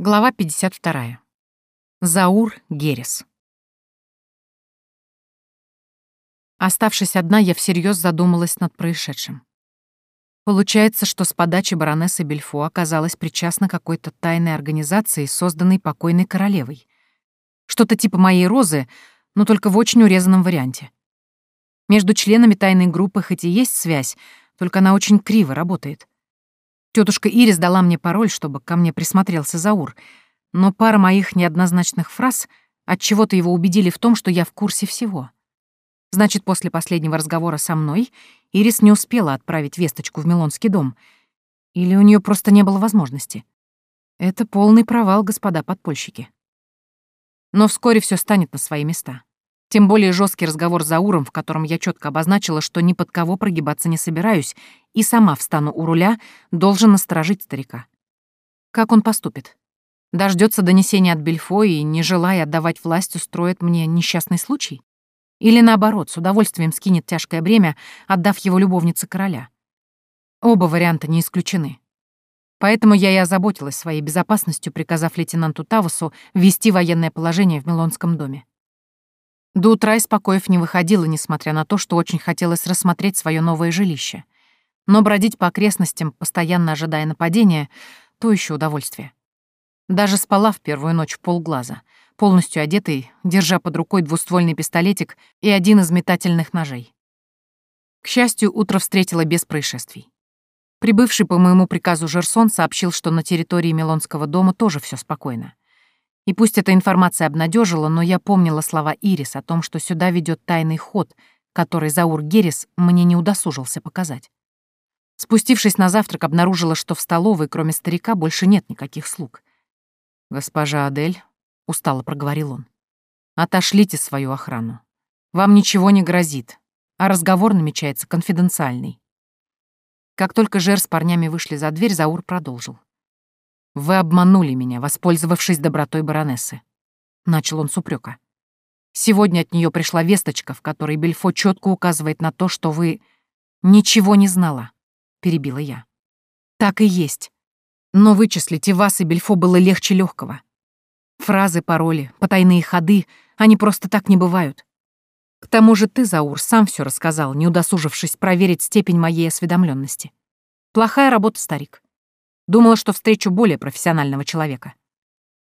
Глава 52. Заур Герес. Оставшись одна, я всерьез задумалась над происшедшим. Получается, что с подачи баронессы Бельфо оказалась причастна какой-то тайной организации, созданной покойной королевой. Что-то типа моей розы, но только в очень урезанном варианте. Между членами тайной группы хоть и есть связь, только она очень криво работает. Тетушка Ирис дала мне пароль, чтобы ко мне присмотрелся Заур, но пара моих неоднозначных фраз от чего то его убедили в том, что я в курсе всего. Значит, после последнего разговора со мной Ирис не успела отправить весточку в Милонский дом. Или у нее просто не было возможности. Это полный провал, господа подпольщики. Но вскоре все станет на свои места. Тем более жесткий разговор с Зауром, в котором я четко обозначила, что ни под кого прогибаться не собираюсь, и сама встану у руля, должен насторожить старика. Как он поступит? Дождется донесения от Бельфо и, не желая отдавать власть, устроит мне несчастный случай? Или наоборот, с удовольствием скинет тяжкое бремя, отдав его любовнице короля? Оба варианта не исключены. Поэтому я и озаботилась своей безопасностью, приказав лейтенанту Тавусу ввести военное положение в Милонском доме. До утра из покоев не выходила, несмотря на то, что очень хотелось рассмотреть свое новое жилище. Но бродить по окрестностям, постоянно ожидая нападения, — то еще удовольствие. Даже спала в первую ночь полглаза, полностью одетый, держа под рукой двуствольный пистолетик и один из метательных ножей. К счастью, утро встретило без происшествий. Прибывший по моему приказу Жерсон сообщил, что на территории Милонского дома тоже все спокойно. И пусть эта информация обнадежила, но я помнила слова Ирис о том, что сюда ведет тайный ход, который Заур Герис мне не удосужился показать. Спустившись на завтрак, обнаружила, что в столовой, кроме старика, больше нет никаких слуг. «Госпожа Адель», — устало проговорил он, — «отошлите свою охрану. Вам ничего не грозит, а разговор намечается конфиденциальный». Как только Жер с парнями вышли за дверь, Заур продолжил. «Вы обманули меня, воспользовавшись добротой баронессы», — начал он с упрека. «Сегодня от нее пришла весточка, в которой Бельфо четко указывает на то, что вы ничего не знала», — перебила я. «Так и есть. Но вычислить и вас, и Бельфо было легче легкого. Фразы, пароли, потайные ходы, они просто так не бывают. К тому же ты, Заур, сам все рассказал, не удосужившись проверить степень моей осведомленности. Плохая работа, старик. Думала, что встречу более профессионального человека.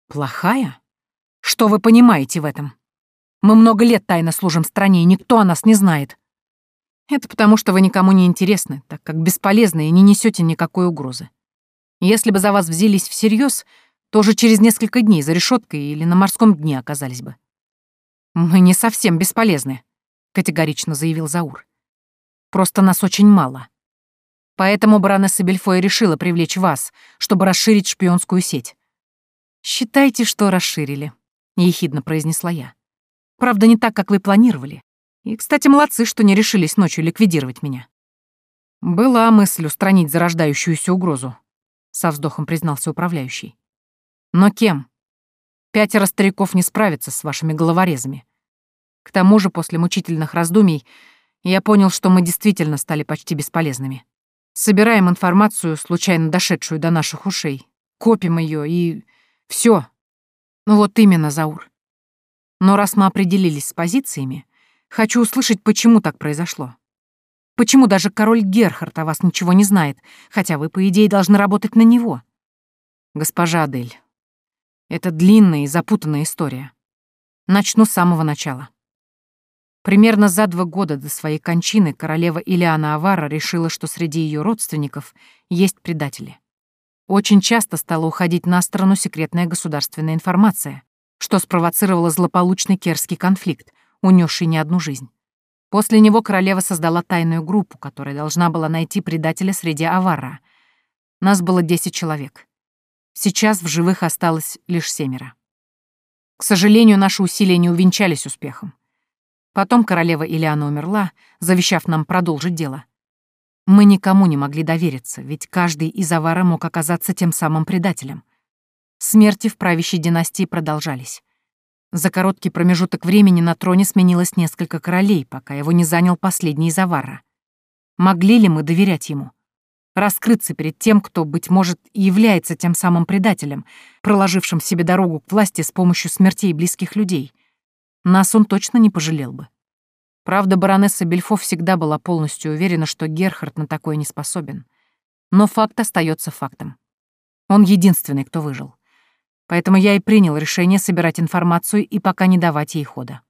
Плохая? Что вы понимаете в этом? Мы много лет тайно служим стране, и никто о нас не знает. Это потому, что вы никому не интересны, так как бесполезны и не несете никакой угрозы. Если бы за вас взялись всерьез, то уже через несколько дней за решеткой или на морском дне оказались бы. Мы не совсем бесполезны, категорично заявил Заур. Просто нас очень мало. Поэтому баронесса Бельфой решила привлечь вас, чтобы расширить шпионскую сеть. «Считайте, что расширили», — ехидно произнесла я. «Правда, не так, как вы планировали. И, кстати, молодцы, что не решились ночью ликвидировать меня». «Была мысль устранить зарождающуюся угрозу», — со вздохом признался управляющий. «Но кем? Пятеро стариков не справятся с вашими головорезами. К тому же, после мучительных раздумий, я понял, что мы действительно стали почти бесполезными. Собираем информацию, случайно дошедшую до наших ушей, копим ее и... все. Ну вот именно, Заур. Но раз мы определились с позициями, хочу услышать, почему так произошло. Почему даже король Герхард о вас ничего не знает, хотя вы, по идее, должны работать на него? Госпожа Адель, это длинная и запутанная история. Начну с самого начала. Примерно за два года до своей кончины королева Илиана Авара решила, что среди ее родственников есть предатели. Очень часто стала уходить на сторону секретная государственная информация, что спровоцировало злополучный керский конфликт, унесший не одну жизнь. После него королева создала тайную группу, которая должна была найти предателя среди Авара. Нас было 10 человек. Сейчас в живых осталось лишь семеро. К сожалению, наши усилия не увенчались успехом. Потом королева Илиана умерла, завещав нам продолжить дело. Мы никому не могли довериться, ведь каждый из авара мог оказаться тем самым предателем. Смерти в правящей династии продолжались. За короткий промежуток времени на троне сменилось несколько королей, пока его не занял последний из авара. Могли ли мы доверять ему? раскрыться перед тем, кто, быть может, является тем самым предателем, проложившим себе дорогу к власти с помощью смертей близких людей. Нас он точно не пожалел бы. Правда, баронесса Бельфо всегда была полностью уверена, что Герхард на такое не способен. Но факт остается фактом. Он единственный, кто выжил. Поэтому я и принял решение собирать информацию и пока не давать ей хода.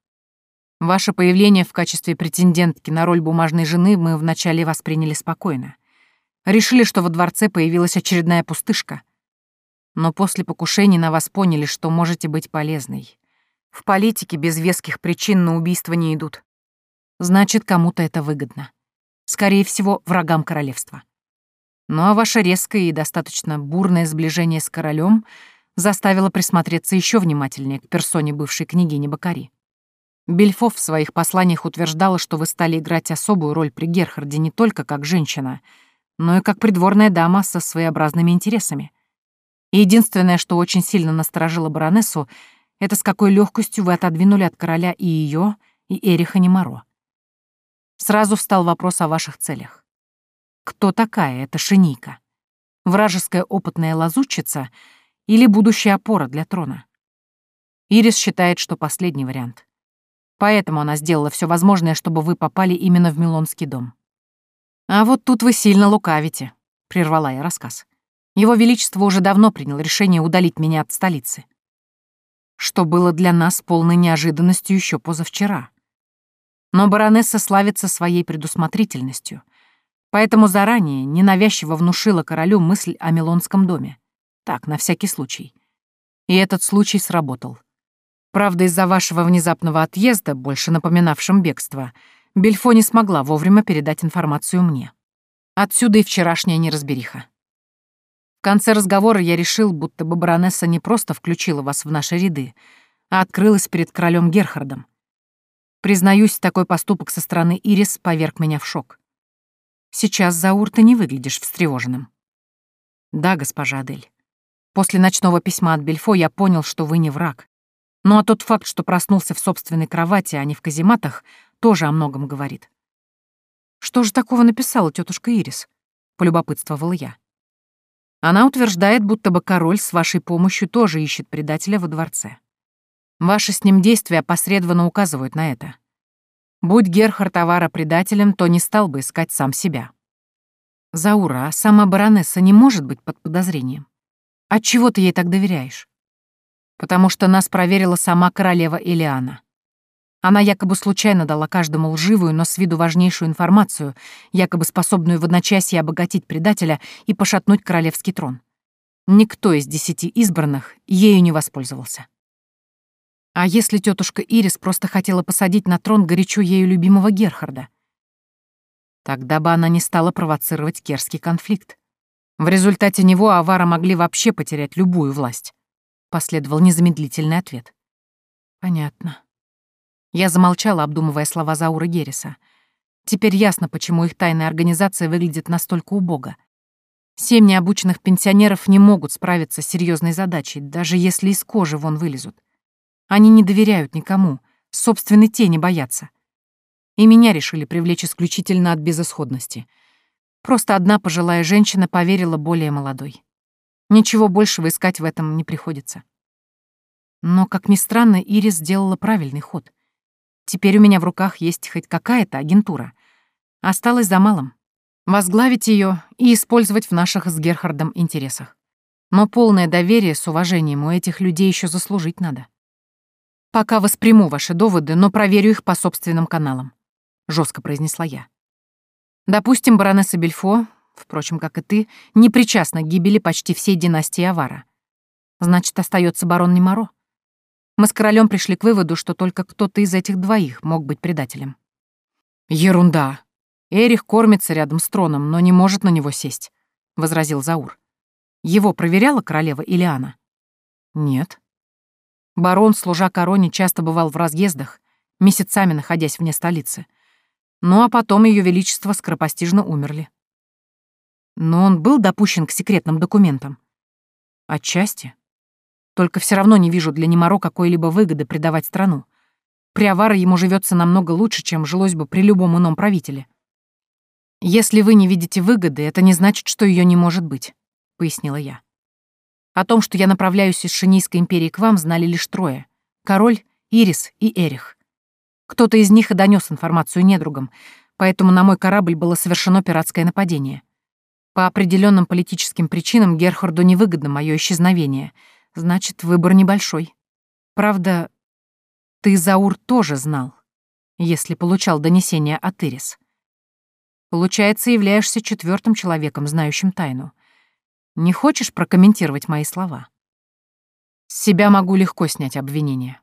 Ваше появление в качестве претендентки на роль бумажной жены мы вначале восприняли спокойно. Решили, что во дворце появилась очередная пустышка. Но после покушений на вас поняли, что можете быть полезной. В политике без веских причин на убийство не идут. Значит, кому-то это выгодно. Скорее всего, врагам королевства. Ну а ваше резкое и достаточно бурное сближение с королем заставило присмотреться еще внимательнее к персоне бывшей княгини Бакари. Бельфов в своих посланиях утверждала, что вы стали играть особую роль при Герхарде не только как женщина, но и как придворная дама со своеобразными интересами. Единственное, что очень сильно насторожило баронессу, это с какой легкостью вы отодвинули от короля и ее, и Эриха Немаро. Сразу встал вопрос о ваших целях. Кто такая эта шинейка? Вражеская опытная лазутчица или будущая опора для трона? Ирис считает, что последний вариант. Поэтому она сделала все возможное, чтобы вы попали именно в Милонский дом. А вот тут вы сильно лукавите, прервала я рассказ. Его Величество уже давно принял решение удалить меня от столицы. Что было для нас полной неожиданностью еще позавчера. Но баронесса славится своей предусмотрительностью, поэтому заранее ненавязчиво внушила королю мысль о Милонском доме. Так, на всякий случай. И этот случай сработал. Правда, из-за вашего внезапного отъезда, больше напоминавшим бегство, Бельфо не смогла вовремя передать информацию мне. Отсюда и вчерашняя неразбериха. В конце разговора я решил, будто бы баронесса не просто включила вас в наши ряды, а открылась перед королем Герхардом. Признаюсь, такой поступок со стороны Ирис поверг меня в шок. Сейчас, Заур, ты не выглядишь встревоженным. Да, госпожа Адель. После ночного письма от Бельфо я понял, что вы не враг. Ну а тот факт, что проснулся в собственной кровати, а не в казематах, тоже о многом говорит. «Что же такого написала тетушка Ирис?» — полюбопытствовала я. Она утверждает, будто бы король с вашей помощью тоже ищет предателя во дворце. Ваши с ним действия посредственно указывают на это. Будь Герхард Авара предателем, то не стал бы искать сам себя. Заура, а сама баронесса не может быть под подозрением. Отчего ты ей так доверяешь? потому что нас проверила сама королева Элиана. Она якобы случайно дала каждому лживую, но с виду важнейшую информацию, якобы способную в одночасье обогатить предателя и пошатнуть королевский трон. Никто из десяти избранных ею не воспользовался. А если тетушка Ирис просто хотела посадить на трон горячо ею любимого Герхарда? Тогда бы она не стала провоцировать керский конфликт. В результате него авара могли вообще потерять любую власть. Последовал незамедлительный ответ. Понятно. Я замолчала, обдумывая слова Зауры Герриса. Теперь ясно, почему их тайная организация выглядит настолько убого. Семь необученных пенсионеров не могут справиться с серьезной задачей, даже если из кожи вон вылезут. Они не доверяют никому, собственной тени боятся. И меня решили привлечь исключительно от безысходности. Просто одна пожилая женщина поверила более молодой. Ничего большего искать в этом не приходится. Но, как ни странно, Ирис сделала правильный ход. Теперь у меня в руках есть хоть какая-то агентура. Осталось за малым — возглавить ее и использовать в наших с Герхардом интересах. Но полное доверие с уважением у этих людей еще заслужить надо. «Пока восприму ваши доводы, но проверю их по собственным каналам», — жестко произнесла я. Допустим, баронесса Бельфо впрочем, как и ты, не причастна к гибели почти всей династии Авара. Значит, остается барон Немаро. Мы с королем пришли к выводу, что только кто-то из этих двоих мог быть предателем. Ерунда. Эрих кормится рядом с троном, но не может на него сесть, — возразил Заур. Его проверяла королева Илиана? Нет. Барон, служа короне, часто бывал в разъездах, месяцами находясь вне столицы. Ну а потом Ее Величество скоропостижно умерли. Но он был допущен к секретным документам? Отчасти. Только все равно не вижу для Немаро какой-либо выгоды предавать страну. При Авара ему живется намного лучше, чем жилось бы при любом ином правителе. «Если вы не видите выгоды, это не значит, что ее не может быть», — пояснила я. О том, что я направляюсь из Шинийской империи к вам, знали лишь трое — король, Ирис и Эрих. Кто-то из них и донес информацию недругам, поэтому на мой корабль было совершено пиратское нападение. По определенным политическим причинам Герхарду невыгодно мое исчезновение, значит, выбор небольшой. Правда, ты, Заур, тоже знал, если получал донесение от Ирис. Получается, являешься четвертым человеком, знающим тайну. Не хочешь прокомментировать мои слова? С себя могу легко снять обвинение.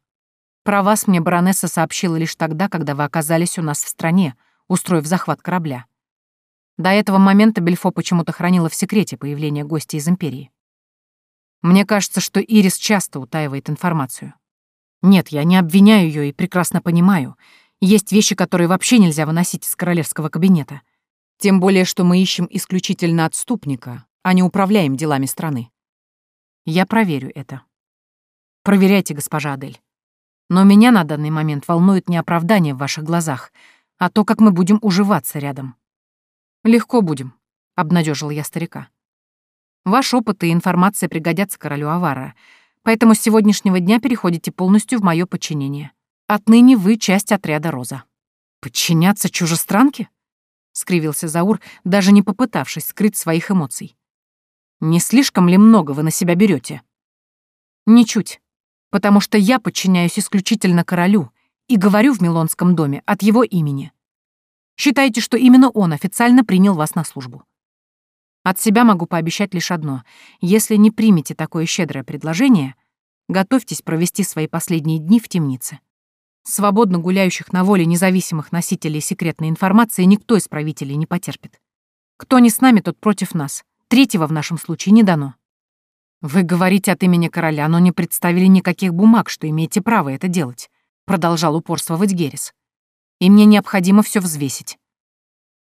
Про вас мне баронесса сообщила лишь тогда, когда вы оказались у нас в стране, устроив захват корабля. До этого момента Бельфо почему-то хранила в секрете появление гостя из Империи. Мне кажется, что Ирис часто утаивает информацию. Нет, я не обвиняю ее и прекрасно понимаю. Есть вещи, которые вообще нельзя выносить из королевского кабинета. Тем более, что мы ищем исключительно отступника, а не управляем делами страны. Я проверю это. Проверяйте, госпожа Адель. Но меня на данный момент волнует не оправдание в ваших глазах, а то, как мы будем уживаться рядом. Легко будем, — обнадежил я старика. Ваш опыт и информация пригодятся королю Авара, поэтому с сегодняшнего дня переходите полностью в мое подчинение. Отныне вы часть отряда Роза. Подчиняться чужестранке? — скривился Заур, даже не попытавшись скрыть своих эмоций. Не слишком ли много вы на себя берете? Ничуть, потому что я подчиняюсь исключительно королю и говорю в Милонском доме от его имени. Считайте, что именно он официально принял вас на службу. От себя могу пообещать лишь одно. Если не примете такое щедрое предложение, готовьтесь провести свои последние дни в темнице. Свободно гуляющих на воле независимых носителей секретной информации никто из правителей не потерпит. Кто не с нами, тот против нас. Третьего в нашем случае не дано. Вы говорите от имени короля, но не представили никаких бумаг, что имеете право это делать, продолжал упорствовать Герис. И мне необходимо все взвесить.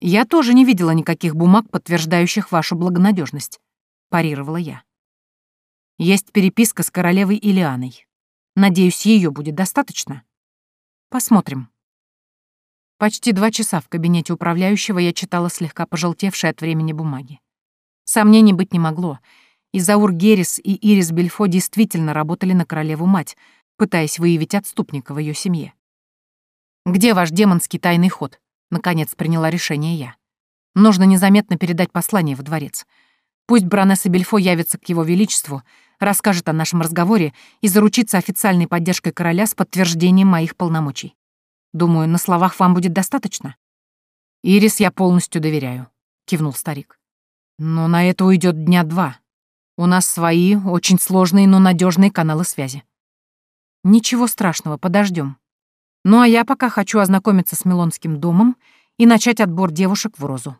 Я тоже не видела никаких бумаг, подтверждающих вашу благонадежность, парировала я. Есть переписка с королевой Илианой. Надеюсь, ее будет достаточно. Посмотрим. Почти два часа в кабинете управляющего я читала слегка пожелтевшие от времени бумаги. Сомнений быть не могло. Изаур Герис и Ирис Бельфо действительно работали на королеву-мать, пытаясь выявить отступника в ее семье. «Где ваш демонский тайный ход?» — наконец приняла решение я. «Нужно незаметно передать послание в дворец. Пусть баронесса Бельфо явится к его величеству, расскажет о нашем разговоре и заручится официальной поддержкой короля с подтверждением моих полномочий. Думаю, на словах вам будет достаточно?» «Ирис я полностью доверяю», — кивнул старик. Но на это уйдет дня два. У нас свои, очень сложные, но надежные каналы связи. Ничего страшного, подождем. Ну а я пока хочу ознакомиться с Милонским домом и начать отбор девушек в розу.